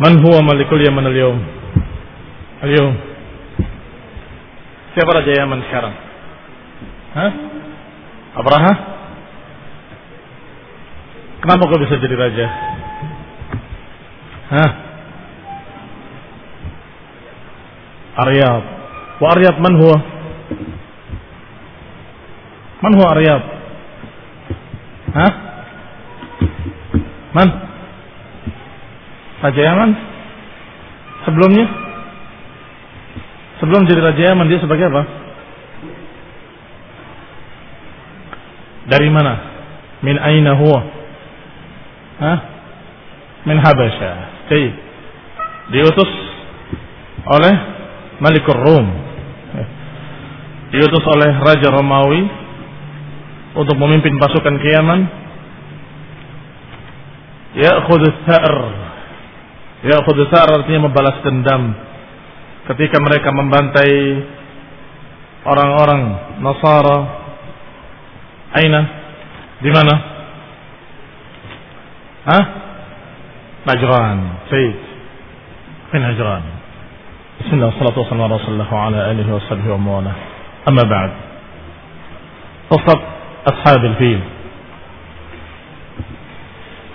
Man huwa malikul Yaman al-yawm? Al-yawm. Siapa raja Yaman sekarang? Hah? Abraha? Kenapa kau bisa jadi raja? Hah? Aryab. Wa Aryab man huwa? Man huwa Aryab? Hah? Man? Raja Yaman? Sebelumnya? Sebelum jadi Raja Yaman dia sebagai apa? Dari mana? Min aina huwa? Hah? Min Habasya. Jadi diutus oleh Malikur Rum. Diutus oleh Raja Romawi untuk memimpin pasukan ke Yaman. Ya'khudhu. Ya'khudhu tha'r artinya membalas dendam ketika mereka membantai orang-orang Nasara. Aina? Di mana? Hah? Najran. Sayyid. Fi Najran. Bismillah, salatu wassalamu ala rasulullah wa ala alihi wa sahbihi wa mawala. Amma ba'd. Qasat ashab al-fil.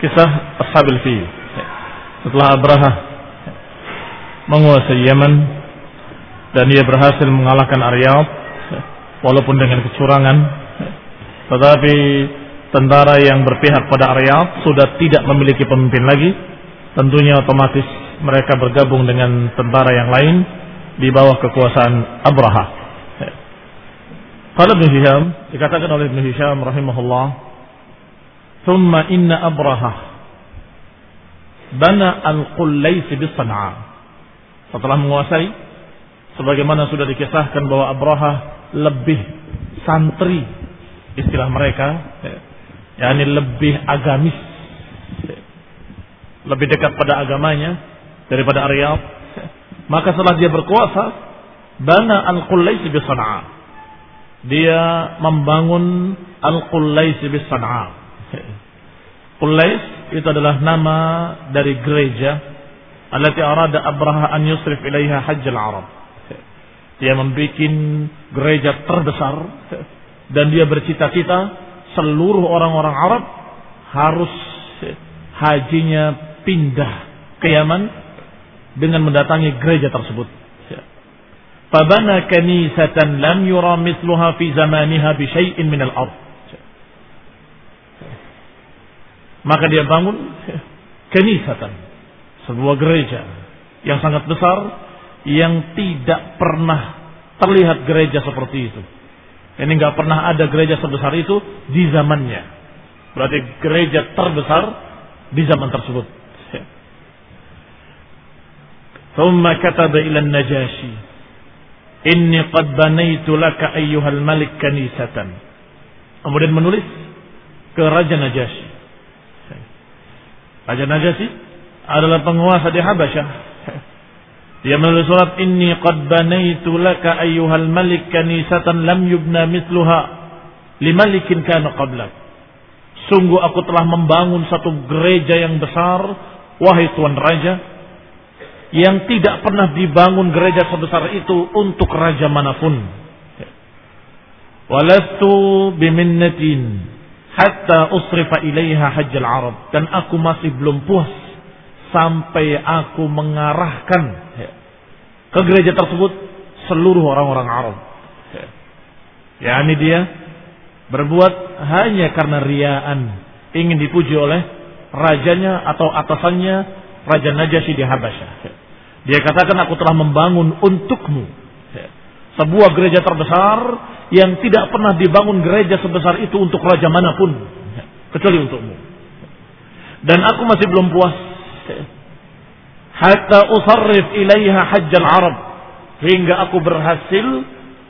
Kisah ashab al-fil. Setelah Abraha menguasai Yaman dan dia berhasil mengalahkan Aryab walaupun dengan kecurangan tetapi tentara yang berpihak pada Aryab sudah tidak memiliki pemimpin lagi tentunya otomatis mereka bergabung dengan tentara yang lain di bawah kekuasaan Abraha. Kalau Ibn Hisham dikatakan oleh Ibn Hisham rahimahullah, "Thumma inna Abraha bana al-Qullais bi Sana'a." Setelah menguasai sebagaimana sudah dikisahkan bahwa Abraha lebih santri istilah mereka yakni lebih agamis lebih dekat pada agamanya daripada Aryab maka setelah dia berkuasa bana al-Qullais bi Sana'a dia membangun al-Qullais bi Sana'a Qullais itu adalah nama dari gereja allati arada Abraha an yusrif ilaiha hajjal Arab dia membuat gereja terbesar dan dia bercita-cita seluruh orang-orang Arab harus hajinya pindah ke Yaman dengan mendatangi gereja tersebut. Fabana kanisatan lam yura mithluha fi zamaniha bi syai'in min al-ard. Maka dia bangun kanisatan, sebuah gereja yang sangat besar yang tidak pernah terlihat gereja seperti itu. Ini nggak pernah ada gereja sebesar itu di zamannya. Berarti gereja terbesar di zaman tersebut. ثم كتب إلى النجاشي إني قد بنيت لك أيها الملك كنيسة kemudian menulis ke Raja Najasyi Raja Najasyi adalah penguasa di Habasyah. Dia menulis surat inni qad banaitu laka ayyuhal malik kanisatan lam yubna mithluha limalikin kana qablak sungguh aku telah membangun satu gereja yang besar wahai tuan raja yang tidak pernah dibangun gereja sebesar itu untuk raja mana pun. Walastu biminnatin hatta usrifa ilaiha hajjal Arab dan aku masih belum puas sampai aku mengarahkan ke gereja tersebut seluruh orang-orang Arab. Ya, ini dia berbuat hanya karena riaan, ingin dipuji oleh rajanya atau atasannya Raja Najasyi di Habasyah. Dia katakan aku telah membangun untukmu sebuah gereja terbesar yang tidak pernah dibangun gereja sebesar itu untuk raja mana pun. Kecuali untukmu. Dan aku masih belum puas. Hatta usarrif ilaiha hajjal arab. Hingga aku berhasil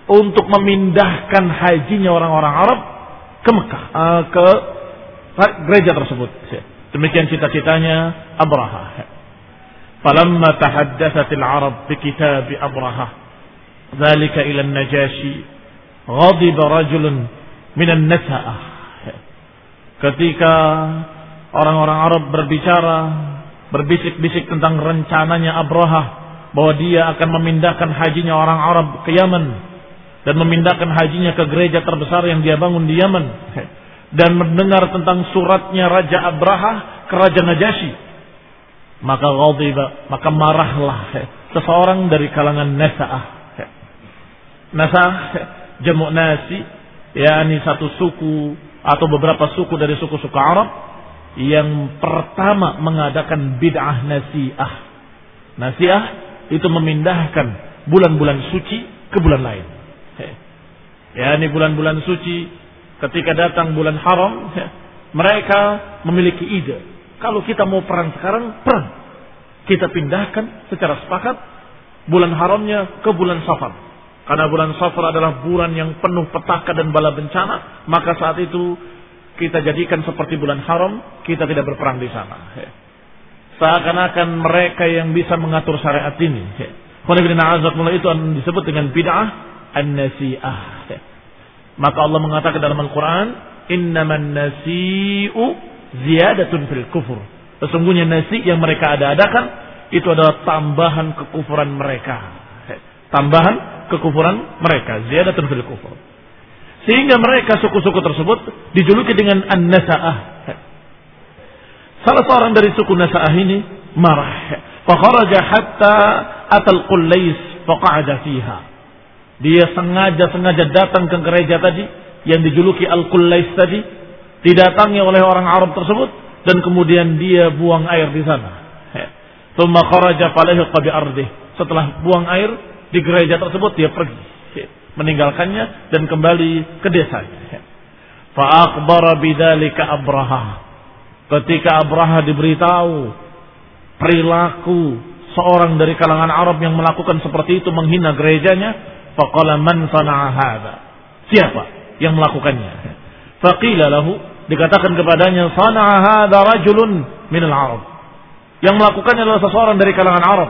untuk memindahkan hajinya orang-orang Arab ke Mekah. Ah, ke gereja tersebut. Demikian cita-citanya Abraha. Falamma tahaddatsatil Arab bi kitab Abraha. Dzalika ila Najashi ghadiba rajulun minan nasa'ah. Ketika orang-orang Arab berbicara berbisik-bisik tentang rencananya Abraha bahwa dia akan memindahkan hajinya orang Arab ke Yaman dan memindahkan hajinya ke gereja terbesar yang dia bangun di Yaman dan mendengar tentang suratnya Raja Abraha ke Raja Najasyi maka ghadiba maka marahlah seseorang dari kalangan Nasa'ah. Nasa'ah jamu nasi yakni satu suku atau beberapa suku dari suku-suku Arab yang pertama mengadakan bid'ah nasiah. Nasiah itu memindahkan bulan-bulan suci ke bulan lain. Ya, ini bulan-bulan suci ketika datang bulan haram, mereka memiliki ide. Kalau kita mau perang sekarang, perang. Kita pindahkan secara sepakat bulan haramnya ke bulan safar. Karena bulan safar adalah bulan yang penuh petaka dan bala bencana, maka saat itu kita jadikan seperti bulan haram, kita tidak berperang di sana. Seakan-akan mereka yang bisa mengatur syariat ini. itu disebut dengan bid'ah an-nasi'ah. Maka Allah mengatakan dalam Al-Quran, Innaman nasi'u ziyadatun fil kufur. Sesungguhnya nasi yang mereka ada-adakan, itu adalah tambahan kekufuran mereka. Tambahan kekufuran mereka. Ziyadatun fil kufur. Sehingga mereka suku-suku tersebut dijuluki dengan An-Nasa'ah. Salah seorang dari suku Nasa'ah ini marah. Fakharaja hatta atal qullais faqa'ada fiha. Dia sengaja-sengaja datang ke gereja tadi yang dijuluki Al-Qullais tadi. Didatangi oleh orang Arab tersebut dan kemudian dia buang air di sana. Thumma kharaja falahiqa bi ardih. Setelah buang air di gereja tersebut dia pergi meninggalkannya dan kembali ke desanya. Fa'akbara bidzalika Abraha. Ketika Abraha diberitahu perilaku seorang dari kalangan Arab yang melakukan seperti itu menghina gerejanya, faqala man? Siapa yang melakukannya? Faqila lahu dikatakan kepadanya sana'a hadza rajulun min al-Arab. Yang melakukannya adalah seseorang dari kalangan Arab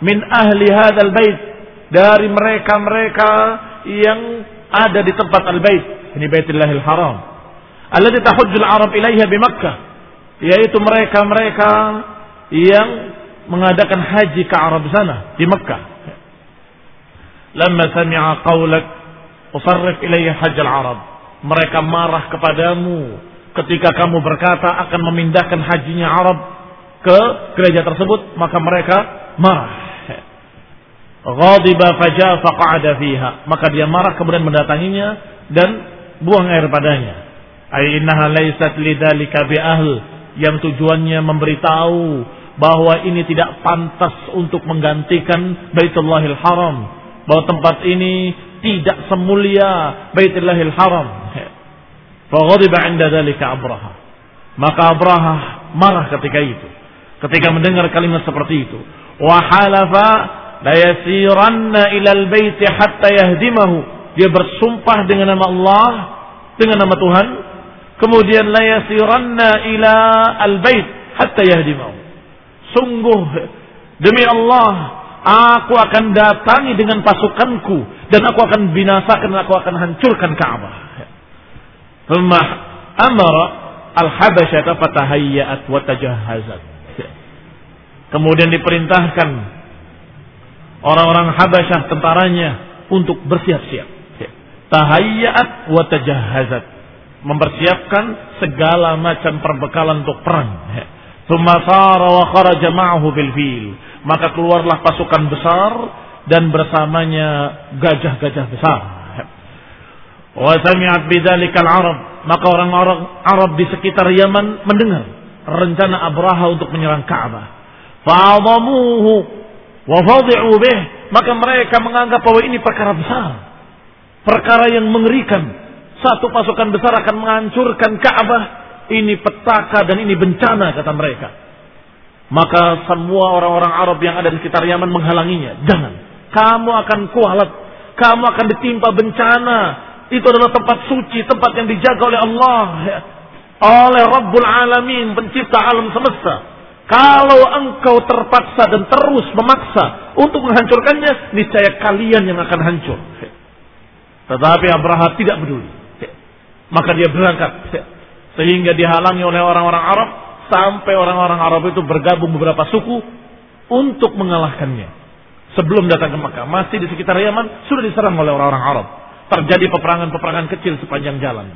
min ahli hadzal bait dari mereka-mereka yang ada di tempat al-bait, ini Baitullahil Haram. Alladzi tahujjul Arab ilaiha bi Makkah, yaitu mereka-mereka yang mengadakan haji ke Arab sana di Makkah. Lama sami'a qaulak usarrif ilayya hajjal Arab. Mereka marah kepadamu ketika kamu berkata akan memindahkan hajinya Arab ke gereja tersebut, maka mereka marah. Ghadiba faja faqa'ada fiha. Maka dia marah kemudian mendatanginya dan buang air padanya. Ay innaha laysat lidzalika ahl yang tujuannya memberitahu bahwa ini tidak pantas untuk menggantikan Baitullahil Haram. Bahwa tempat ini tidak semulia Baitullahil Haram. Faghadiba 'inda dzalika Abraha. Maka Abraha marah ketika itu. Ketika mendengar kalimat seperti itu. Wa halafa la yasiranna ilal baiti hatta yahdimahu. Dia bersumpah dengan nama Allah, dengan nama Tuhan. Kemudian la yasiranna ila al bait hatta yahdimahu. Sungguh demi Allah, aku akan datangi dengan pasukanku dan aku akan binasakan, aku akan hancurkan Ka'bah. Thumma amara al-habasyata fatahayyat wa tajahhazat. Kemudian diperintahkan orang-orang Habasyah tentaranya untuk bersiap-siap. Tahayyat wa tajahhazat. Mempersiapkan segala macam perbekalan untuk perang. Tumasara wa kharaja ma'ahu bil fil. Maka keluarlah pasukan besar dan bersamanya gajah-gajah besar. Wa sami'at bidzalikal Arab. Maka orang-orang Arab di sekitar Yaman mendengar rencana Abraha untuk menyerang Ka'bah. Fa'adhamuhu wafadhi'u bih. Maka mereka menganggap bahwa ini perkara besar. Perkara yang mengerikan. Satu pasukan besar akan menghancurkan Ka'bah. Ini petaka dan ini bencana kata mereka. Maka semua orang-orang Arab yang ada di sekitar Yaman menghalanginya. Jangan. Kamu akan kualat. Kamu akan ditimpa bencana. Itu adalah tempat suci tempat yang dijaga oleh Allah. Oleh Rabbul Alamin pencipta alam semesta kalau engkau terpaksa dan terus memaksa untuk menghancurkannya, niscaya kalian yang akan hancur. Tetapi Abraha tidak peduli. Maka dia berangkat. Sehingga dihalangi oleh orang-orang Arab sampai orang-orang Arab itu bergabung beberapa suku untuk mengalahkannya. Sebelum datang ke Mekah, masih di sekitar Yaman sudah diserang oleh orang-orang Arab. Terjadi peperangan-peperangan kecil sepanjang jalan.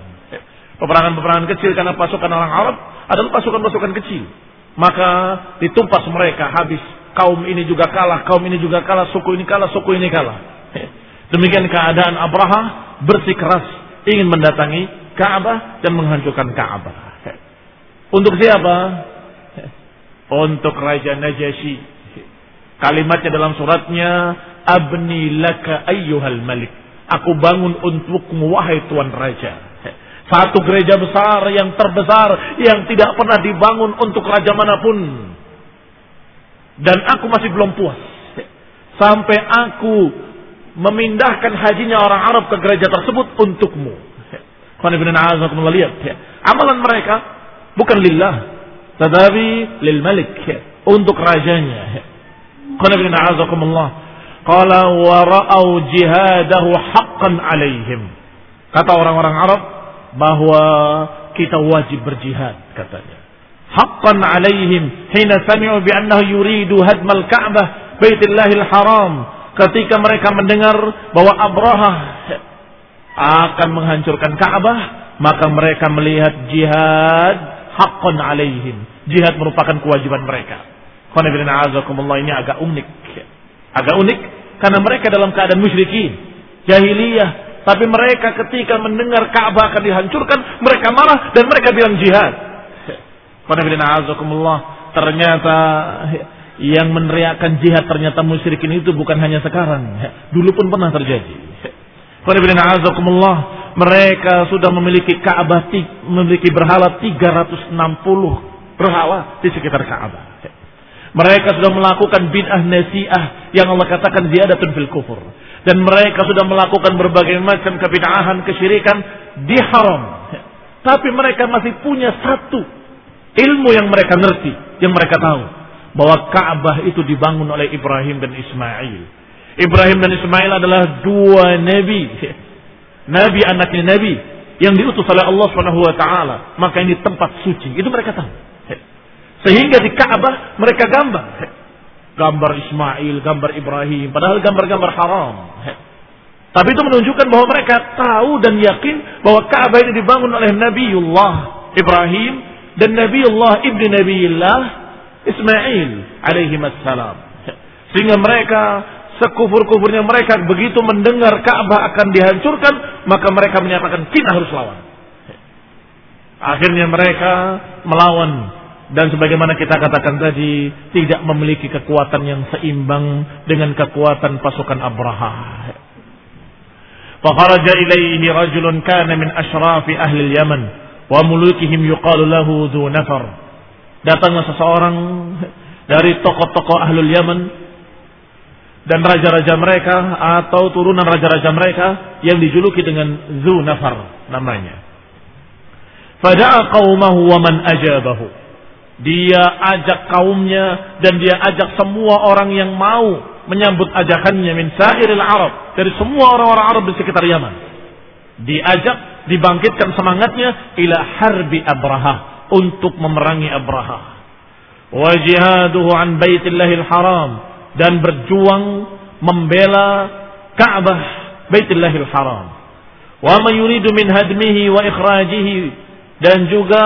Peperangan-peperangan kecil karena pasukan orang Arab adalah pasukan-pasukan kecil. Maka ditumpas mereka habis. Kaum ini juga kalah, kaum ini juga kalah, suku ini kalah, suku ini kalah. Demikian keadaan Abraha bersikeras ingin mendatangi Ka'bah dan menghancurkan Ka'bah. Untuk siapa? Untuk Raja Najasyi. Kalimatnya dalam suratnya, Abni laka ayyuhal malik. Aku bangun untukmu wahai tuan raja. Satu gereja besar yang terbesar yang tidak pernah dibangun untuk raja mana pun. Dan aku masih belum puas. Sampai aku memindahkan hajinya orang Arab ke gereja tersebut untukmu. Amalan mereka bukan lillah, tetapi lil malik, untuk rajanya. Kata orang-orang Arab bahwa kita wajib berjihad katanya. Haqqan alaihim hina sami'u bi annahu yuridu hadmal Ka'bah Baitillahil Haram ketika mereka mendengar bahwa Abraha akan menghancurkan Ka'bah, maka mereka melihat jihad haqqan alaihim. Jihad merupakan kewajiban mereka. ini agak unik. Agak unik karena mereka dalam keadaan musyrikin, jahiliyah, tapi mereka ketika mendengar Ka'bah akan dihancurkan, mereka marah dan mereka bilang jihad. Ternyata yang meneriakkan jihad ternyata musyrikin itu bukan hanya sekarang. Dulu pun pernah terjadi. Mereka sudah memiliki Ka'bah, memiliki berhala 360 berhala di sekitar Ka'bah. Mereka sudah melakukan bid'ah nasi'ah yang Allah katakan ziyadatun fil kufur. Dan mereka sudah melakukan berbagai macam kebid'ahan, kesyirikan di haram. Tapi mereka masih punya satu ilmu yang mereka ngerti, yang mereka tahu. Bahwa Ka'bah itu dibangun oleh Ibrahim dan Ismail. Ibrahim dan Ismail adalah dua nabi. Nabi anaknya nabi yang diutus oleh Allah taala. Maka ini tempat suci. Itu mereka tahu. Sehingga di Ka'bah mereka gambar. Gambar Ismail, gambar Ibrahim. Padahal gambar-gambar haram. Tapi itu menunjukkan bahwa mereka tahu dan yakin bahwa Ka'bah ini dibangun oleh Nabiullah Ibrahim dan Nabiullah ibni Nabiullah Ismail alaihi salam. Sehingga mereka sekufur-kufurnya mereka begitu mendengar Ka'bah akan dihancurkan, maka mereka menyatakan kita harus lawan. Akhirnya mereka melawan dan sebagaimana kita katakan tadi tidak memiliki kekuatan yang seimbang dengan kekuatan pasukan Abraha. Fakharaja ilaihi rajulun kana min ashrafi ahli Yaman wa mulukihim yuqalu lahu dhu nafar. Datanglah seseorang dari tokoh-tokoh ahli Yaman dan raja-raja mereka atau turunan raja-raja mereka yang dijuluki dengan Zu Nafar namanya. Fada'a qaumahu wa man ajabahu. Dia ajak kaumnya dan dia ajak semua orang yang mau menyambut ajakannya min sa'iril Arab dari semua orang-orang Arab di sekitar Yaman. Diajak, dibangkitkan semangatnya ila harbi Abraha untuk memerangi Abraha. Wa jihaduhu an baitillahil haram dan berjuang membela Ka'bah baitillahil haram. Wa man yuridu min hadmihi wa ikhrajihi dan juga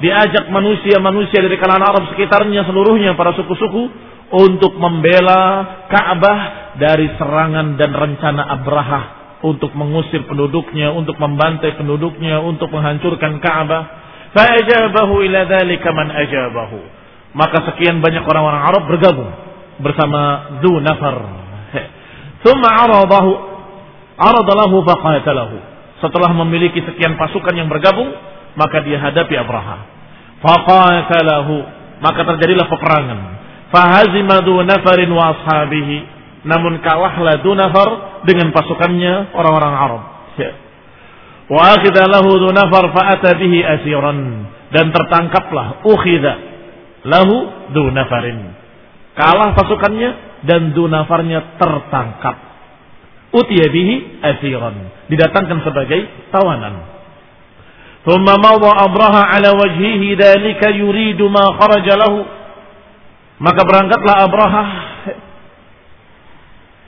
diajak manusia-manusia dari kalangan Arab sekitarnya seluruhnya para suku-suku untuk membela Ka'bah dari serangan dan rencana Abraha untuk mengusir penduduknya, untuk membantai penduduknya, untuk menghancurkan Ka'bah. Fa'ajabahu ila dzalika man ajabahu. Maka sekian banyak orang-orang Arab bergabung bersama Dhu Nafar. Thumma aradahu aradalahu faqatalahu. Setelah memiliki sekian pasukan yang bergabung, maka dia hadapi Abraha. Faqatalahu, maka terjadilah peperangan. Fahazima nafarin wa ashabihi. Namun kalahlah nafar dengan pasukannya orang-orang Arab. Ya. Wa akhidha lahu nafar fa'ata bihi asiran. Dan tertangkaplah, ukhidha lahu nafarin. Kalah pasukannya dan nafarnya tertangkap. Utiya bihi asiran. Didatangkan sebagai tawanan. ثم مضى أبرهة على وجهه ذلك يريد ما خرج له maka berangkatlah Abraha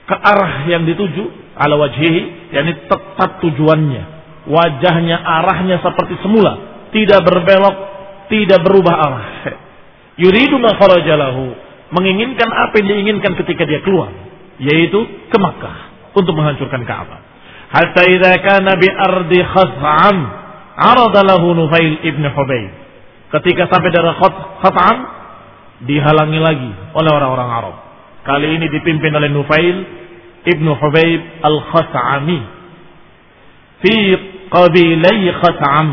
ke arah yang dituju ala wajhihi yakni tetap tujuannya wajahnya arahnya seperti semula tidak berbelok tidak berubah arah yuridu ma kharajalahu menginginkan apa yang diinginkan ketika dia keluar yaitu ke Makkah untuk menghancurkan Ka'bah hatta idza kana bi ardi khas'am arada lahu Nufail ibn Hubayb ketika sampai daerah Khat'am dihalangi lagi oleh orang-orang Arab. Kali ini dipimpin oleh Nufail ibn Hubayb al-Khas'ami fi qabilai Khat'am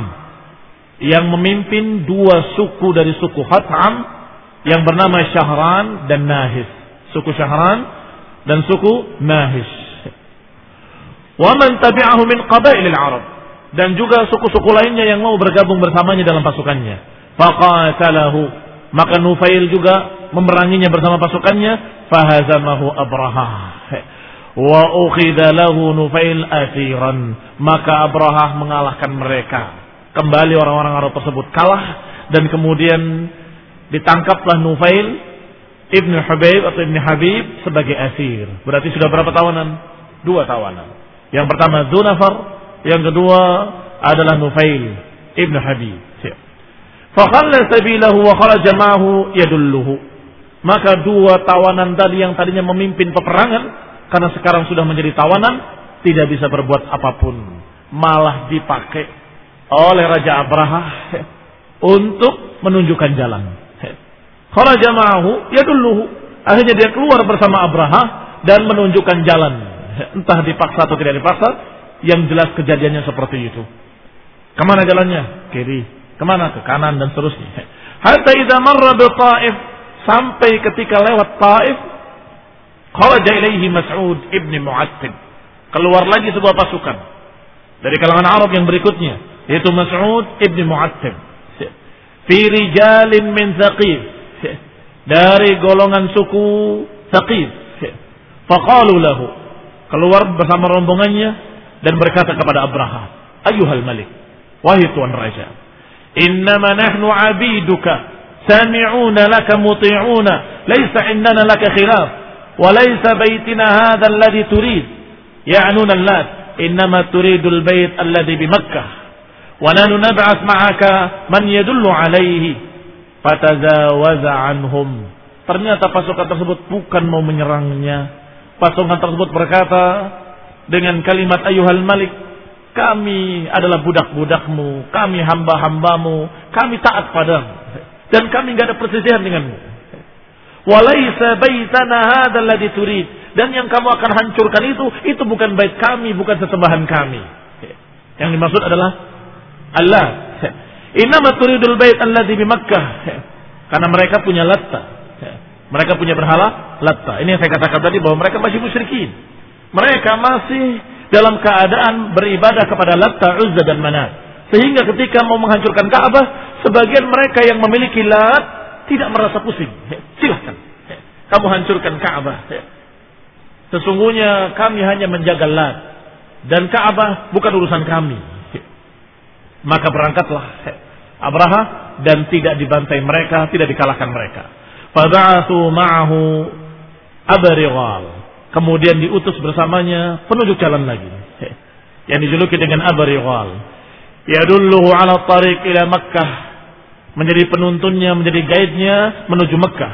yang memimpin dua suku dari suku Khat'am yang bernama Syahran dan Nahis. Suku Syahran dan suku Nahis. Wa man tabi'ahu min qabailil Arab dan juga suku-suku lainnya yang mau bergabung bersamanya dalam pasukannya. Faqatalahu. Maka Nufail juga memeranginya bersama pasukannya. Fahazamahu Abraha. Wa ukhida lahu Nufail asiran maka Abraha mengalahkan mereka. Kembali orang-orang Arab tersebut kalah. Dan kemudian ditangkaplah Nufail Ibn Habib atau Ibn Habib sebagai asir. Berarti sudah berapa tawanan? Dua tawanan. Yang pertama Zunafar, yang kedua adalah Nufail Ibn Habib. Fakhalla sabilahu wa kharaja ma'ahu yadulluhu. Maka dua tawanan tadi yang tadinya memimpin peperangan karena sekarang sudah menjadi tawanan tidak bisa berbuat apa pun, malah dipakai oleh Raja Abraha untuk menunjukkan jalan. Kharaja ma'ahu yadulluhu. Akhirnya dia keluar bersama Abraha dan menunjukkan jalan entah dipaksa atau tidak dipaksa, yang jelas kejadiannya seperti itu. Ke mana jalannya? Kiri. Ke mana? Ke kanan dan seterusnya. Hatta idza marra bi Taif sampai ketika lewat Taif kharaja ilaihi Mas'ud ibn Mu'attib. Keluar lagi sebuah pasukan dari kalangan Arab yang berikutnya yaitu Mas'ud ibn Mu'attib. Fi rijalin min Thaqif. Dari golongan suku Thaqif. Faqalu lahu keluar bersama rombongannya dan berkata kepada Abraha, "Ayuhal Malik, wahai tuan raja, innama nahnu abiduka, sami'una laka muti'una, laisa indana laka khilaf, wa laisa baitina hadha alladhi turid." Ya'nuna al-lat, innama turidul bait alladhi bi Makkah. Wa nahnu nab'ath ma'aka man yadullu alaihi. Fatazawaza anhum. Ternyata pasukan tersebut bukan mau menyerangnya, Pasukan tersebut berkata dengan kalimat ayuhal malik, kami adalah budak-budakmu, kami hamba-hambamu, kami taat padamu. Dan kami nggak ada perselisihan denganmu. Walaysa baitana hadzal turid. Dan yang kamu akan hancurkan itu, itu bukan bait kami, bukan sesembahan kami. Yang dimaksud adalah Allah. Innama turidul bait alladzi di Makkah. Karena mereka punya latta. Mereka punya berhala Latta. Ini yang saya katakan tadi bahwa mereka masih musyrikin. Mereka masih dalam keadaan beribadah kepada Latta, Uzza dan Manat. Sehingga ketika mau menghancurkan Ka'bah, sebagian mereka yang memiliki Lat tidak merasa pusing. Silahkan. Kamu hancurkan Ka'bah. Sesungguhnya kami hanya menjaga Lat. Dan Ka'bah bukan urusan kami. Maka berangkatlah Abraha dan tidak dibantai mereka, tidak dikalahkan mereka. Faba'athu ma'ahu Abarighal. Kemudian diutus bersamanya penunjuk jalan lagi. Yang dijuluki dengan Abarighal. Yadulluhu ala tariq ila Makkah. Menjadi penuntunnya, menjadi guide-nya menuju Makkah.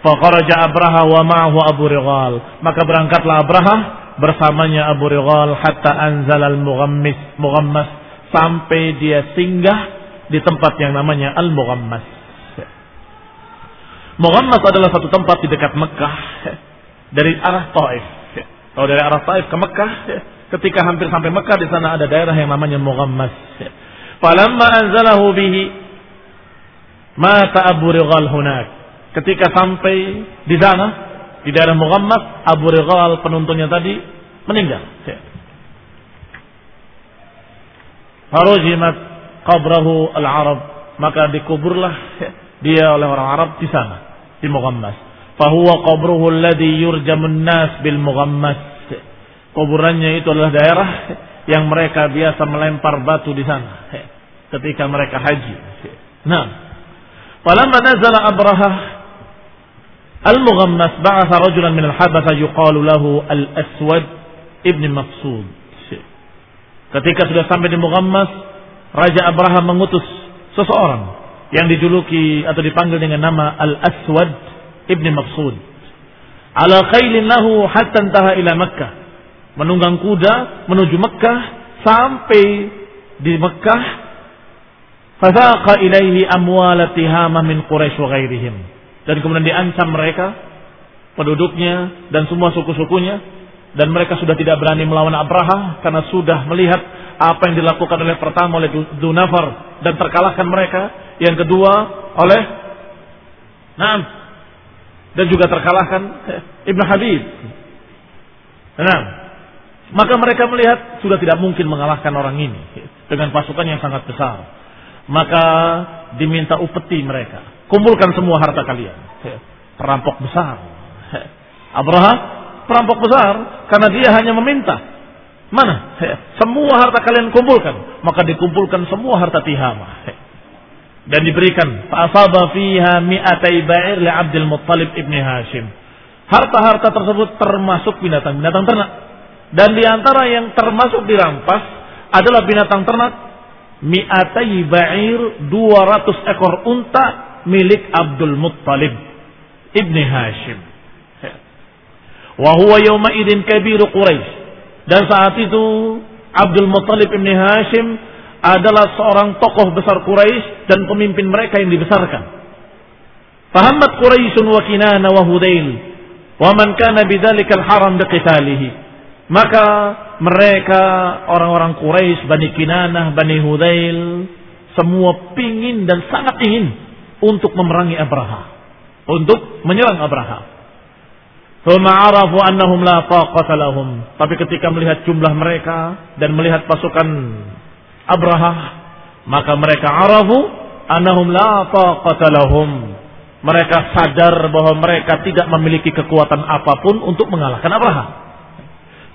Faqaraja Abraha wa ma'ahu Abu Righal. Maka berangkatlah Abraha bersamanya Abu Righal hatta anzal al-mughammis, mughammas sampai dia singgah di tempat yang namanya Al-Mughammas. Muhammas adalah satu tempat di dekat Mekah dari arah Taif. Kalau dari arah Taif ke Mekah, ketika hampir sampai Mekah di sana ada daerah yang namanya Muhammas. Falamma anzalahu bihi mata Abu hunak. Ketika sampai di sana di daerah Muhammas, Abu Righal penuntunnya tadi meninggal. Harujimat qabrahu al-Arab, maka dikuburlah dia oleh orang Arab di sana di Mughammas. Fahuwa qabruhu alladhi yurjamun nas bil Mughammas. Kuburannya itu adalah daerah yang mereka biasa melempar batu di sana. ketika mereka haji. Nah, falamma nazala Abraha al-Mughammas ba'atha rajulan min al-Habatha yuqalu lahu al-Aswad ibn Maqsud. Ketika sudah sampai di Mughammas, Raja Abraham mengutus seseorang yang dijuluki atau dipanggil dengan nama Al-Aswad ibn Maqsud. Ala khailin lahu hatta intaha ila Makkah. Menunggang kuda menuju Makkah sampai di Makkah fasaqa ilaihi amwala tihamah min Quraisy wa ghairihim. Dan kemudian diancam mereka penduduknya dan semua suku-sukunya dan mereka sudah tidak berani melawan Abraha karena sudah melihat apa yang dilakukan oleh pertama oleh Dunafar dan terkalahkan mereka, yang kedua oleh Naam dan juga terkalahkan Ibn Habib. Nah, maka mereka melihat sudah tidak mungkin mengalahkan orang ini dengan pasukan yang sangat besar. Maka diminta upeti mereka. Kumpulkan semua harta kalian. Perampok besar. Abraha perampok besar karena dia hanya meminta. Mana? Semua harta kalian kumpulkan. Maka dikumpulkan semua harta Tihama. Dan diberikan. Fa'asaba fiha mi'atai ba'ir li Abdul Muttalib ibni Hashim. Harta-harta tersebut termasuk binatang-binatang ternak. Dan di antara yang termasuk dirampas adalah binatang ternak. Mi'atai ba'ir 200 ekor unta milik Abdul Muttalib ibni Hashim. Wa huwa yawma idin kabiru Quraisy. Dan saat itu Abdul Muttalib bin Hashim adalah seorang tokoh besar Quraisy dan pemimpin mereka yang dibesarkan. Fahammat Quraisyun wa Kinana wa Hudail wa man kana bidzalikal haram biqitalihi. Maka mereka orang-orang Quraisy, Bani Kinanah, Bani Hudail semua pingin dan sangat ingin untuk memerangi Abraha, untuk menyerang Abraha. Annahum la. Tapi ketika melihat jumlah mereka dan melihat pasukan Abraha, maka mereka arafu annahum la taqata lahum. Mereka sadar bahwa mereka tidak memiliki kekuatan apa pun untuk mengalahkan Abraha.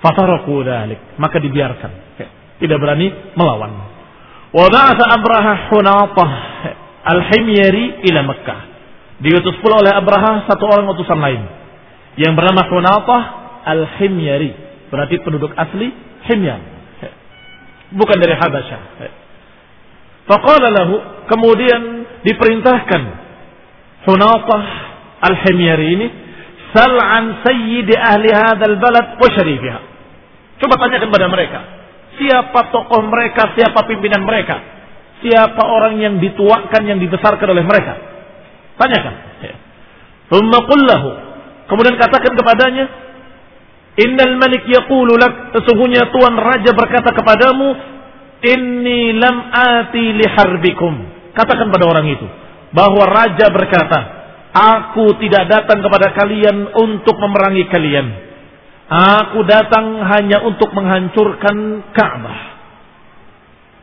Fataraku dalik. Maka dibiarkan. Tidak berani melawan. Wada'asa Abraha hunatah al-himyari ila Makkah. Diutus pula oleh Abraha satu orang utusan lain yang bernama Hunafah Al-Himyari. Berarti penduduk asli Himyar. Bukan dari Habasyah. Faqala lahu, kemudian diperintahkan Hunafah Al-Himyari ini sal'an sayyidi ahli hadzal balad wa syarifiha. Coba tanyakan kepada mereka, siapa tokoh mereka, siapa pimpinan mereka, siapa orang yang dituakan, yang dibesarkan oleh mereka. Tanyakan. Thumma qullahu Kemudian katakan kepadanya, Innal malik yaqulu lak, sesungguhnya tuan raja berkata kepadamu, Inni lam ati liharbikum. Katakan pada orang itu, bahwa raja berkata, Aku tidak datang kepada kalian untuk memerangi kalian. Aku datang hanya untuk menghancurkan Ka'bah.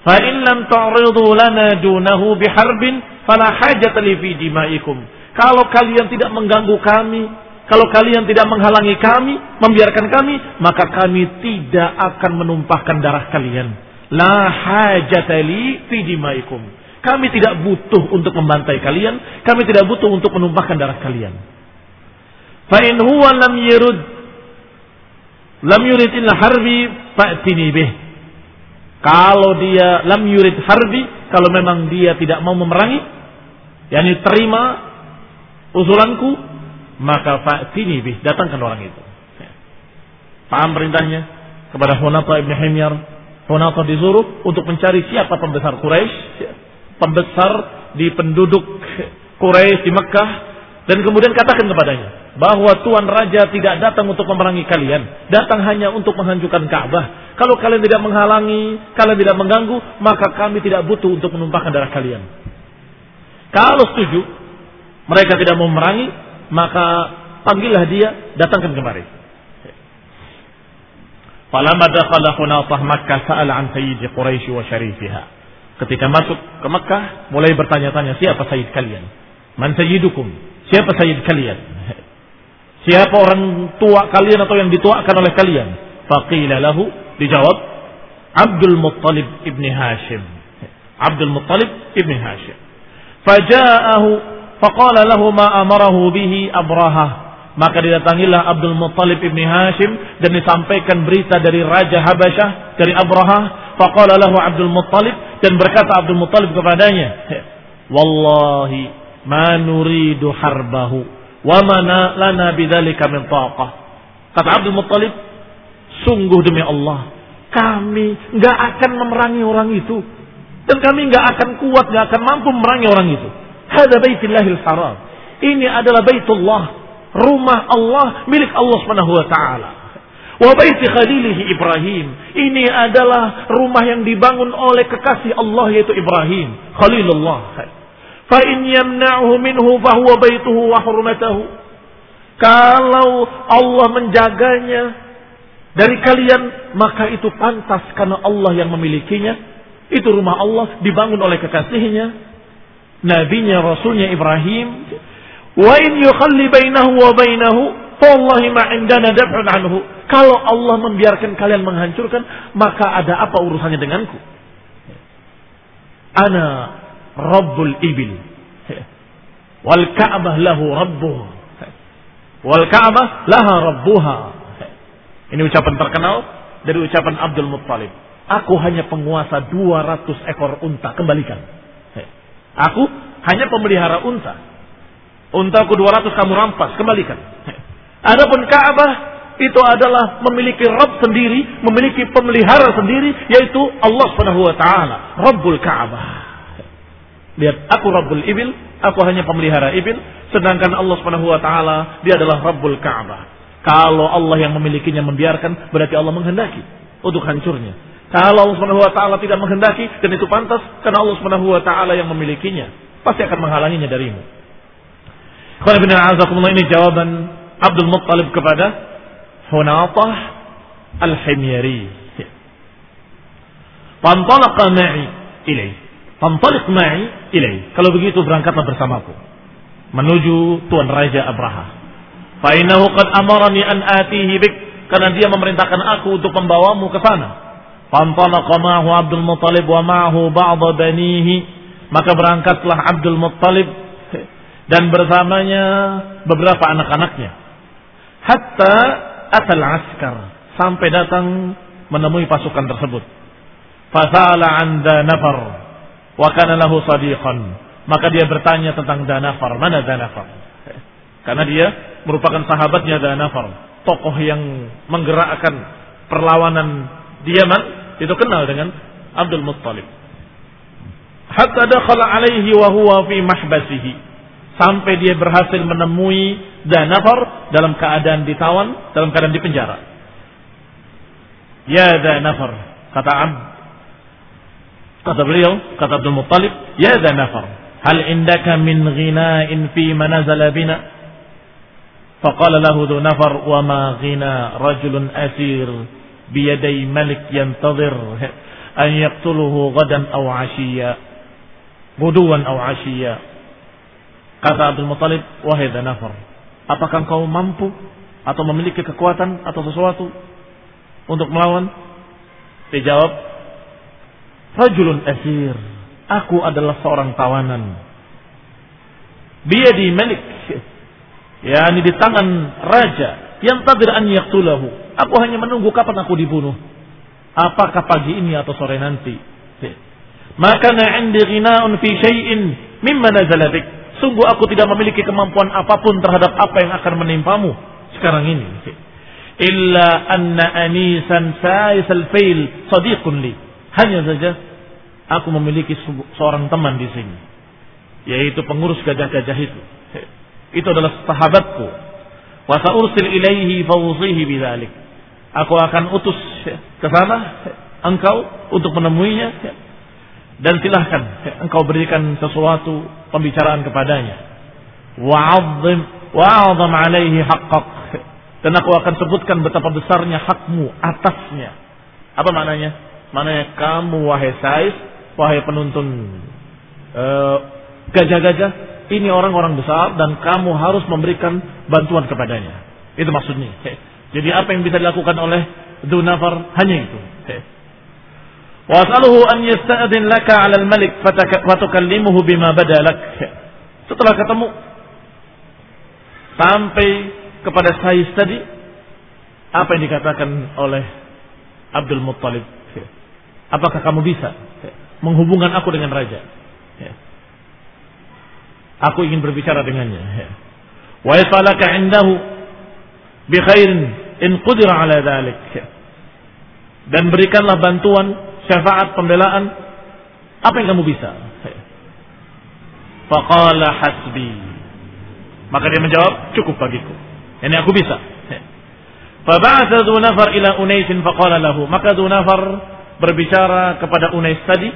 Fa in lam ta'ridu lana dunahu biharbin fala hajata li fi dimaikum. Kalau kalian tidak mengganggu kami kalau kalian tidak menghalangi kami, membiarkan kami, maka kami tidak akan menumpahkan darah kalian. La hajatali fi dimaikum. Kami tidak butuh untuk membantai kalian, kami tidak butuh untuk menumpahkan darah kalian. Fa in huwa lam yurud lam yurid illa harbi fa'tini bih. Kalau dia lam yurid harbi, kalau memang dia tidak mau memerangi, yakni terima usulanku, maka fa'tini bih, datangkan orang itu. Paham perintahnya kepada Hunata ibn Himyar. Hunata disuruh untuk mencari siapa pembesar Quraisy, pembesar di penduduk Quraisy di Mekah dan kemudian katakan kepadanya bahwa tuan raja tidak datang untuk memerangi kalian, datang hanya untuk menghancurkan Ka'bah. Kalau kalian tidak menghalangi, kalian tidak mengganggu, maka kami tidak butuh untuk menumpahkan darah kalian. Kalau setuju, mereka tidak mau memerangi, maka panggillah dia, datangkan kemari. Falamma dakhala Hunafah Makkah sa'ala an sayyidi Quraisy wa syarifiha. Ketika masuk ke Makkah, mulai bertanya-tanya, siapa sayyid kalian? Man sayyidukum? Siapa sayyid kalian? Siapa orang tua kalian atau yang dituakan oleh kalian? Faqila lahu, dijawab, Abdul Muttalib ibni Hashim. Abdul Muttalib ibn Hashim. Faja'ahu faqala lahu ma amarahu bihi Abrahah. Maka didatangilah Abdul Muttalib ibn Hashim dan disampaikan berita dari Raja Habasyah dari Abrahah. Faqala lahu Abdul Muttalib dan berkata Abdul Muttalib kepadanya, "Wallahi ma nuridu harbahu wa mana lana bidzalika min taqah." Kata Abdul Muttalib, "Sungguh demi Allah, kami nggak akan memerangi orang itu dan kami nggak akan kuat, nggak akan mampu memerangi orang itu. Hada baitillahil haram. Ini adalah baitullah, rumah Allah, milik Allah Subhanahu wa taala. Wa baiti khalilihi Ibrahim. Ini adalah rumah yang dibangun oleh kekasih Allah yaitu Ibrahim, Khalilullah. Fa in yamna'hu minhu fa huwa baituhu wa hurmatahu. Kalau Allah menjaganya dari kalian, maka itu pantas karena Allah yang memilikinya. Itu rumah Allah dibangun oleh kekasihnya, nabinya, rasulnya Ibrahim. Wa in yukhalli bainahu wa bainahu, wallahi ma indana daf'un anhu. Kalau Allah membiarkan kalian menghancurkan, maka ada apa urusannya denganku? Ana Rabbul Ibil. Wal Ka'bah lahu Rabbuh. Wal Ka'bah laha Rabbuha. Ini ucapan terkenal dari ucapan Abdul Muttalib. Aku hanya penguasa 200 ekor unta. Kembalikan. Aku hanya pemelihara unta. Unta aku 200 kamu rampas. Kembalikan. Adapun Ka'bah itu adalah memiliki Rabb sendiri, memiliki pemelihara sendiri, yaitu Allah Subhanahu wa taala, Rabbul Ka'bah. Lihat, aku Rabbul Ibil, aku hanya pemelihara ibil, sedangkan Allah Subhanahu wa taala dia adalah Rabbul Ka'bah. Kalau Allah yang memilikinya membiarkan, berarti Allah menghendaki untuk hancurnya. Kalau Allah Subhanahu wa taala tidak menghendaki dan itu pantas karena Allah Subhanahu wa taala yang memilikinya, pasti akan menghalanginya darimu. ini jawaban Abdul Muttalib kepada Hunatah Al-Himyari. Fantalaqa ma'i ilai. Fantaliq ma'i ilai. Kalau begitu berangkatlah bersamaku menuju tuan raja Abraha. Fainahu qad amarani an atihi bik karena dia memerintahkan aku untuk membawamu ke sana. Fantalaqa ma'ahu Abdul Muttalib wa ma'ahu ba'd banihi. Maka berangkatlah Abdul Muttalib dan bersamanya beberapa anak-anaknya. Hatta atal askar sampai datang menemui pasukan tersebut. Fasala an Danafar wa kana lahu sadiqan. Maka dia bertanya tentang Danafar. Mana Danafar? Karena dia merupakan sahabatnya Danafar, tokoh yang menggerakkan perlawanan di Yaman, itu kenal dengan Abdul Muttalib. Hatta dakhala alaihi wa huwa fi mahbasihi. Sampai dia berhasil menemui Danafar dalam keadaan ditawan, dalam keadaan dipenjara. Ya Danafar, kata Abd kata beliau, kata Abdul Muttalib, ya Danafar, hal indaka min ghina'in fi manazala bina? فقال له ذو نفر وما غنى رجل أسير biyadai malik yantazir an yaqtuluhu gadan aw ashiya guduan aw ashiya kata Abdul Muthalib wahai nafar apakah kau mampu atau memiliki kekuatan atau sesuatu untuk melawan? Dijawab rajulun asir aku adalah seorang tawanan. Biyadi malik yakni di tangan raja yang tadir an yaqtulahu. Aku hanya menunggu kapan aku dibunuh. Apakah pagi ini atau sore nanti? Maka indi ghina'un fi syai'in mimma. Sungguh aku tidak memiliki kemampuan apa pun terhadap apa yang akan menimpamu sekarang ini. Illa anna anisan sais al-fail sadiqun li. Hanya saja aku memiliki seorang teman di sini. Yaitu pengurus gajah-gajah itu itu adalah sahabatku. Wa sa'ursil ilaihi fawzihi bidzalik. Aku akan utus ke sana engkau untuk menemuinya dan silahkan engkau berikan sesuatu pembicaraan kepadanya. Wa'azzim wa'azam alaihi haqqak. Dan aku akan sebutkan betapa besarnya hakmu atasnya. Apa maknanya? Maknanya kamu wahai Sais, wahai penuntun uh, gajah-gajah, ini orang-orang besar dan kamu harus memberikan bantuan kepadanya. Itu maksudnya. Jadi apa yang bisa dilakukan oleh Dunafar hanya itu. Wasaluhu an yasta'din laka 'ala al-malik fatukallimuhu bima badalak. Setelah ketemu sampai kepada Saiz tadi apa yang dikatakan oleh Abdul Muttalib? Apakah kamu bisa menghubungkan aku dengan raja? Aku ingin berbicara dengannya. Wa yasalaka indahu bi khairin in qudira ala dhalik. Dan berikanlah bantuan, syafaat, pembelaan apa yang kamu bisa. Faqala hasbi. Maka dia menjawab, cukup bagiku. Ini aku bisa. Faba'atha dhu ila Unaisin faqala lahu. Maka dhu nafar berbicara kepada Unais tadi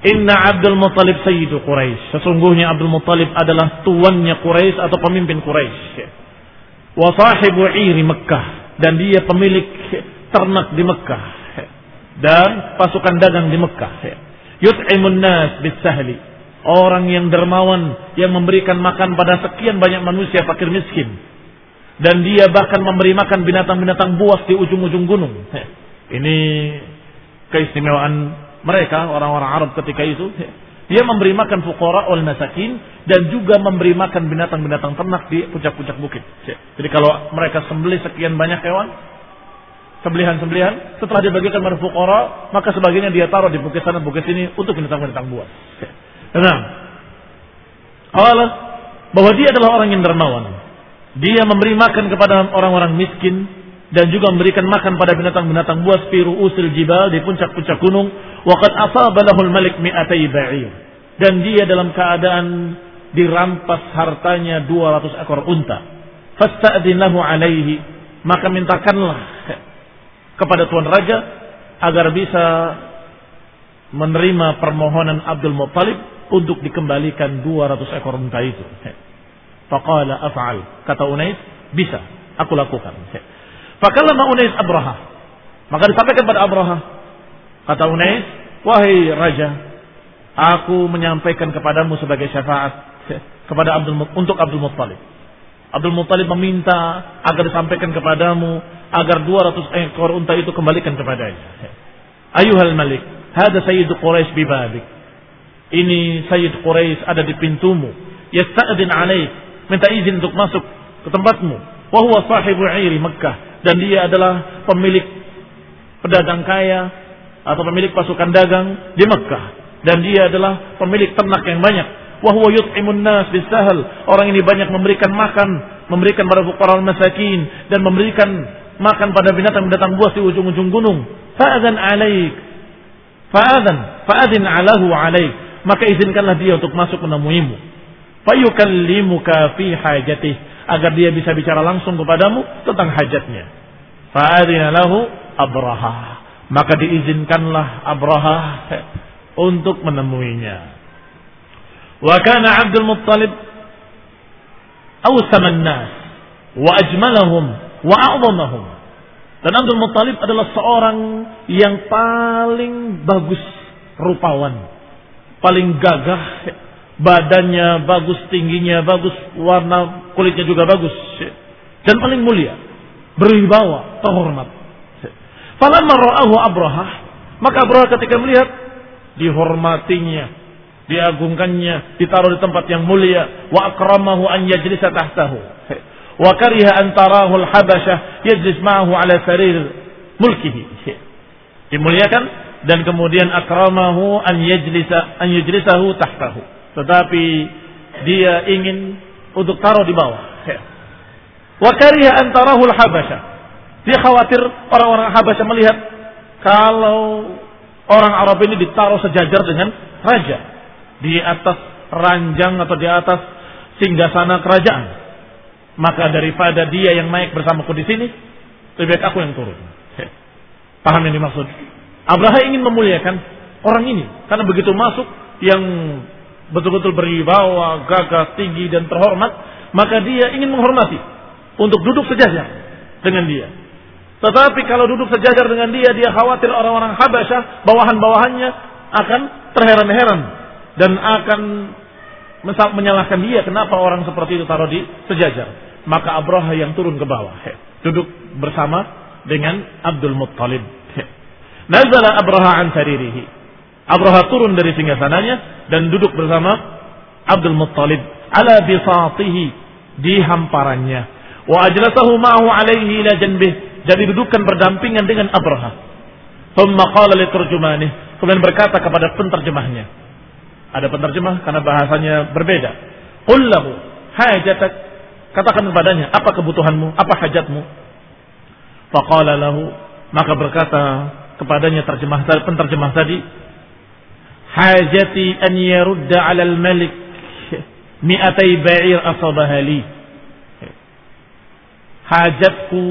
Inna Abdul Muttalib Sayyidu Quraisy. Sesungguhnya Abdul Muttalib adalah tuannya Quraisy atau pemimpin Quraisy. Wa sahibu iri Mekah dan dia pemilik ternak di Mekah dan pasukan dagang di Mekah. Yut'imun nas bisahli. Orang yang dermawan yang memberikan makan pada sekian banyak manusia fakir miskin. Dan dia bahkan memberi makan binatang-binatang buas di ujung-ujung gunung. Ini keistimewaan mereka orang-orang Arab ketika itu dia memberi makan fukara wal masakin dan juga memberi makan binatang-binatang ternak di puncak-puncak bukit. Jadi kalau mereka sembelih sekian banyak hewan, sembelihan-sembelihan, setelah dibagikan kepada fukara, maka sebagiannya dia taruh di bukit sana, bukit sini untuk binatang-binatang buas. Nah, Allah bahwa dia adalah orang yang dermawan. Dia memberi makan kepada orang-orang miskin, dan juga memberikan makan pada binatang-binatang buas piru usil jibal di puncak-puncak gunung waqad asaba lahul malik mi'atai ba'ir dan dia dalam keadaan dirampas hartanya 200 ekor unta fasta'din lahu alaihi maka mintakanlah kepada tuan raja agar bisa menerima permohonan Abdul Muttalib untuk dikembalikan 200 ekor unta itu. Faqala af'al. Kata Unais, bisa, aku lakukan. Fakalama Unais Abraha. Maka disampaikan pada Abraha. Kata Unais, wahai raja, aku menyampaikan kepadamu sebagai syafaat kepada Abdul untuk Abdul Muttalib. Abdul Muttalib meminta agar disampaikan kepadamu agar 200 ekor unta itu kembalikan kepadanya. Ayuhal Malik, hada Sayyid Quraisy bibabik. Ini Sayyid Quraisy ada di pintumu. Yasta'din alaik, minta izin untuk masuk ke tempatmu. Wa huwa sahibu 'iri Makkah dan dia adalah pemilik pedagang kaya atau pemilik pasukan dagang di Mekah. Dan dia adalah pemilik ternak yang banyak. Wa yut'imun nas bisahal orang ini banyak memberikan makan memberikan pada fuqara masakin dan memberikan makan pada binatang-binatang buas di ujung-ujung gunung. Fa'adzan alaik. Fa'adzan fa'adzin alahu alaik. Maka izinkanlah dia untuk masuk menemuimu. Fayukallimuka fi hajatih. Agar dia bisa bicara langsung kepadamu tentang hajatnya. Fa'adina lahu Abraha. Maka diizinkanlah Abraha untuk menemuinya. Wa kana Abdul Muttalib awsaman nas wa ajmalahum wa a'zamahum. Dan Abdul Muttalib adalah seorang yang paling bagus rupawan, paling gagah, badannya bagus, tingginya bagus, warna kulitnya juga bagus dan paling mulia, berwibawa, terhormat. Falamma ra'ahu Abraha, maka Abraha ketika melihat dihormatinya, diagungkannya, ditaruh di tempat yang mulia, wa akramahu an yajlisa tahtahu. Wa kariha an tarahu al-habasyah yajlis ma'ahu ala sarir mulkihi. Dimuliakan dan kemudian akramahu an yajlisa an yajlisahu tahtahu tetapi dia ingin untuk taruh di bawah. Wa kariha antarahu habasha. Dia khawatir orang-orang Habasyah melihat kalau orang Arab ini ditaruh sejajar dengan raja di atas ranjang atau di atas singgasana kerajaan. Maka daripada dia yang naik bersamaku di sini, lebih baik aku yang turun. Paham yang dimaksud? Abraha ingin memuliakan orang ini karena begitu masuk yang betul-betul berwibawa, gagah, tinggi dan terhormat, maka dia ingin menghormati untuk duduk sejajar dengan dia. Tetapi kalau duduk sejajar dengan dia, dia khawatir orang-orang Habasyah, bawahan-bawahannya akan terheran-heran dan akan menyalahkan dia kenapa orang seperti itu taruh di sejajar. Maka Abraha yang turun ke bawah, duduk bersama dengan Abdul Muttalib. Nazala Abraha an saririhi. Abraha turun dari singgasananya dan duduk bersama Abdul Muttalib ala bisatihi di hamparannya. Wa ajlasahu ma'ahu alaihi ila janbih. Jadi dudukkan berdampingan dengan Abraha. Kemudian berkata kepada penterjemahnya. Ada penterjemah karena bahasanya berbeda. Qul lahu hajatak. Katakan kepadanya, apa kebutuhanmu, apa hajatmu? Faqala lahu, maka berkata kepadanya terjemah penterjemah tadi, hajati an yarudda 'ala al-malik mi'atai ba'ir asabaha li. Hajatku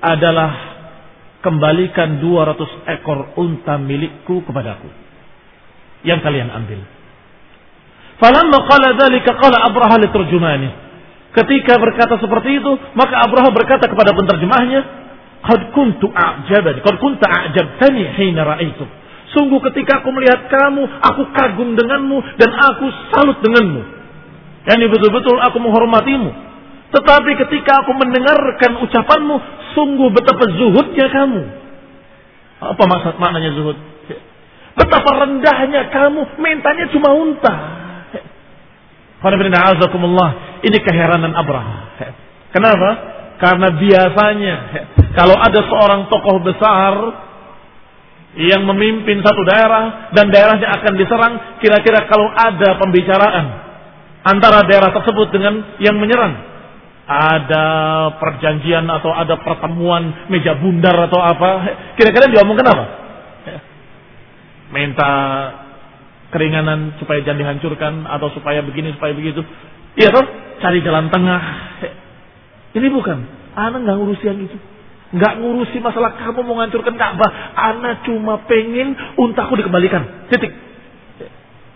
adalah kembalikan 200 ekor unta milikku kepadaku. Yang kalian ambil. Falamma qala dzalika qala Abraha li turjumani. Ketika berkata seperti itu, maka Abraha berkata kepada penterjemahnya, "Qad kuntu a'jabani, qad kunta a'jabtani hina ra'aitu." Sungguh ketika aku melihat kamu, aku kagum denganmu dan aku salut denganmu. Yani betul-betul aku menghormatimu. Tetapi ketika aku mendengarkan ucapanmu, sungguh betapa zuhudnya kamu. Apa maksud maknanya zuhud? Betapa rendahnya kamu, mintanya cuma unta. Ini keheranan Abraham. Kenapa? Karena biasanya kalau ada seorang tokoh besar yang memimpin satu daerah dan daerahnya akan diserang, kira-kira kalau ada pembicaraan antara daerah tersebut dengan yang menyerang, ada perjanjian atau ada pertemuan meja bundar atau apa, kira-kira diomongkan apa? Minta keringanan supaya jangan dihancurkan atau supaya begini supaya begitu. Iya toh, cari jalan tengah. Ini bukan. Anak nggak ngurusin itu. Nggak ngurusi masalah kamu mau menghancurkan Ka'bah. Anak cuma pengen untaku dikembalikan. Titik.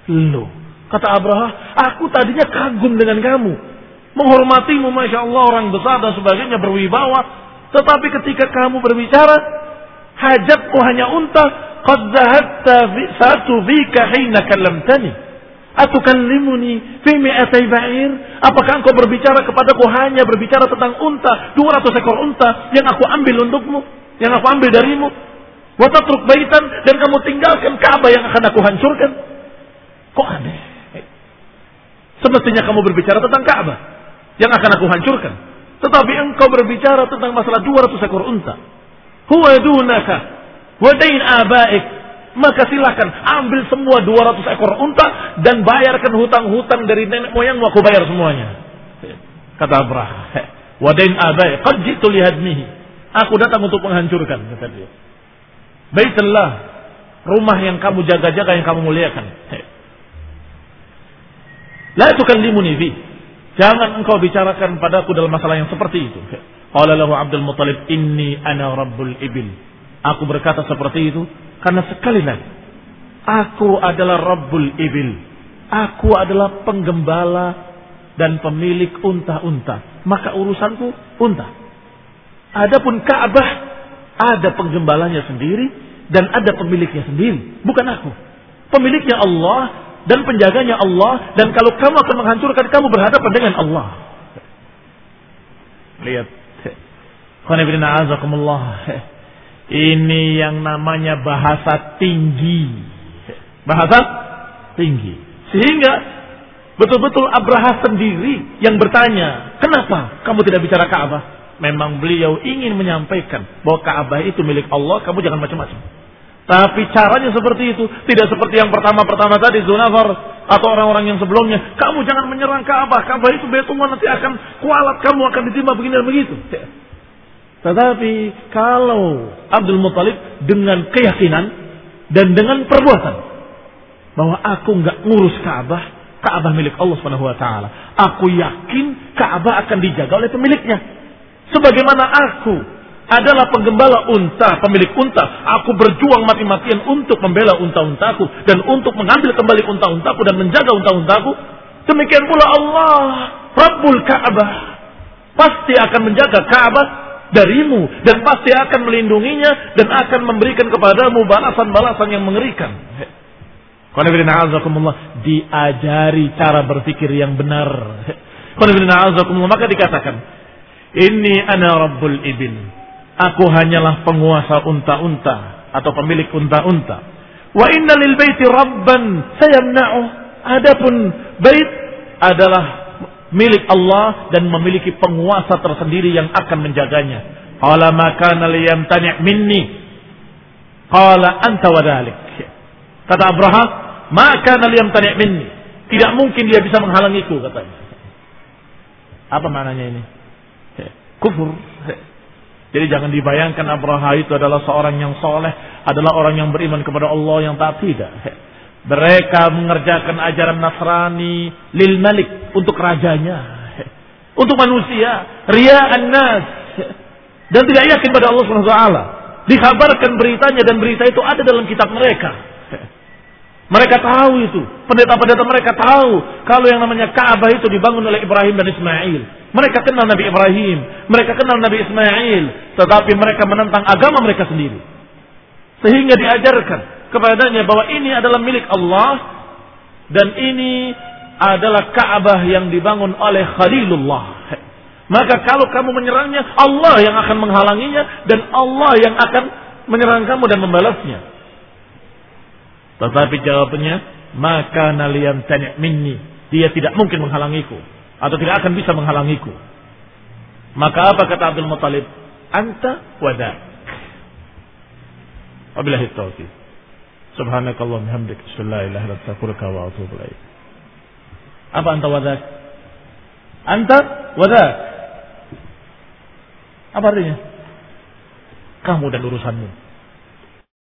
Loh. Kata Abraha, aku tadinya kagum dengan kamu menghormatimu, masya Allah orang besar dan sebagainya berwibawa. Tetapi ketika kamu berbicara, hajatku hanya unta, qad satu bika hina kallamtani. Atukallimuni fi mi'atai ba'ir. Apakah engkau berbicara kepadaku hanya berbicara tentang unta, 200 ekor unta yang aku ambil untukmu, yang aku ambil darimu. Wa tatruk baitan dan kamu tinggalkan Ka'bah yang akan aku hancurkan. Kok aneh? Semestinya kamu berbicara tentang Ka'bah yang akan aku hancurkan tetapi engkau berbicara tentang masalah 200 ekor unta huwa dunaka Wadain abaik. Maka silakan ambil semua 200 ekor unta dan bayarkan hutang-hutang dari nenek moyangmu aku bayar semuanya. Kata Abrah. Wadain abaik. Qad jitu lihadmihi. Aku datang untuk menghancurkan. Kata dia. Baitullah. Rumah yang kamu jaga-jaga yang kamu muliakan. La tukallimuni fi. Jangan engkau bicarakan padaku dalam masalah yang seperti itu. Qala lahu Abdul Muttalib, "Inni ana rabbul ibil." Aku berkata seperti itu karena sekali lagi aku adalah Rabbul Ibil. Aku adalah penggembala dan pemilik unta-unta. Maka urusanku unta. Adapun Ka'bah ada penggembalanya sendiri dan ada pemiliknya sendiri, bukan aku. Pemiliknya Allah dan penjaganya Allah dan kalau kamu akan menghancurkan kamu berhadapan dengan Allah. Lihat. Ini yang namanya bahasa tinggi. Bahasa tinggi. Sehingga betul-betul Abraha sendiri yang bertanya, kenapa kamu tidak bicara Ka'bah? Memang beliau ingin menyampaikan bahwa Ka'bah itu milik Allah, kamu jangan macam-macam. Tapi caranya seperti itu, tidak seperti yang pertama-pertama tadi Zunafar atau orang-orang yang sebelumnya. Kamu jangan menyerang Ka'bah, Ka'bah itu Baitullah nanti akan kualat, kamu akan ditimpa begini dan begitu. Tetapi kalau Abdul Muthalib dengan keyakinan dan dengan perbuatan bahwa aku nggak ngurus Ka'bah, Ka'bah milik Allah Subhanahu wa taala. Aku yakin Ka'bah akan dijaga oleh pemiliknya. Sebagaimana aku adalah penggembala unta, pemilik unta. Aku berjuang mati-matian untuk membela unta-untaku dan untuk mengambil kembali unta-untaku dan menjaga unta-untaku. Demikian pula Allah, Rabbul Ka'bah, pasti akan menjaga Ka'bah darimu dan pasti akan melindunginya dan akan memberikan kepadamu balasan-balasan yang mengerikan. Diajari cara berpikir yang benar. Maka dikatakan, ini ana rabbul ibil. Aku hanyalah penguasa unta-unta. atau pemilik unta-unta. Wa inna lil baiti rabban sayamna'u. Adapun bait adalah milik Allah dan memiliki penguasa tersendiri yang akan menjaganya. Qala ma kana liyamtani' minni. Qala anta wadhalik. Kata Abraham, ma kana liyamtani' minni. Tidak mungkin dia bisa menghalangiku katanya. Apa maknanya ini? Kufur. Jadi jangan dibayangkan Abraha itu adalah seorang yang soleh, adalah orang yang beriman kepada Allah yang tak tidak. Mereka mengerjakan ajaran Nasrani lil malik untuk rajanya, untuk manusia, ria nas dan tidak yakin pada Allah Subhanahu wa. Dikabarkan beritanya dan berita itu ada dalam kitab mereka. Mereka tahu itu. Pendeta-pendeta mereka tahu kalau yang namanya Ka'bah itu dibangun oleh Ibrahim dan Ismail. Mereka kenal Nabi Ibrahim, mereka kenal Nabi Ismail, tetapi mereka menentang agama mereka sendiri. Sehingga diajarkan kepadanya bahwa ini adalah milik Allah dan ini adalah Ka'bah yang dibangun oleh Khalilullah. Maka kalau kamu menyerangnya, Allah yang akan menghalanginya dan Allah yang akan menyerang kamu dan membalasnya. Tetapi jawabannya, maka nalian tanya minni. Dia tidak mungkin menghalangiku. Atau tidak akan bisa menghalangiku. Maka apa kata Abdul Muttalib? Anta wadak. Wabillahi taufiq. Subhanakallah hamdik. Bismillahirrahmanirrahim. wa atubu Apa anta wadak? Anta wadak. Apa artinya? Kamu dan urusanmu.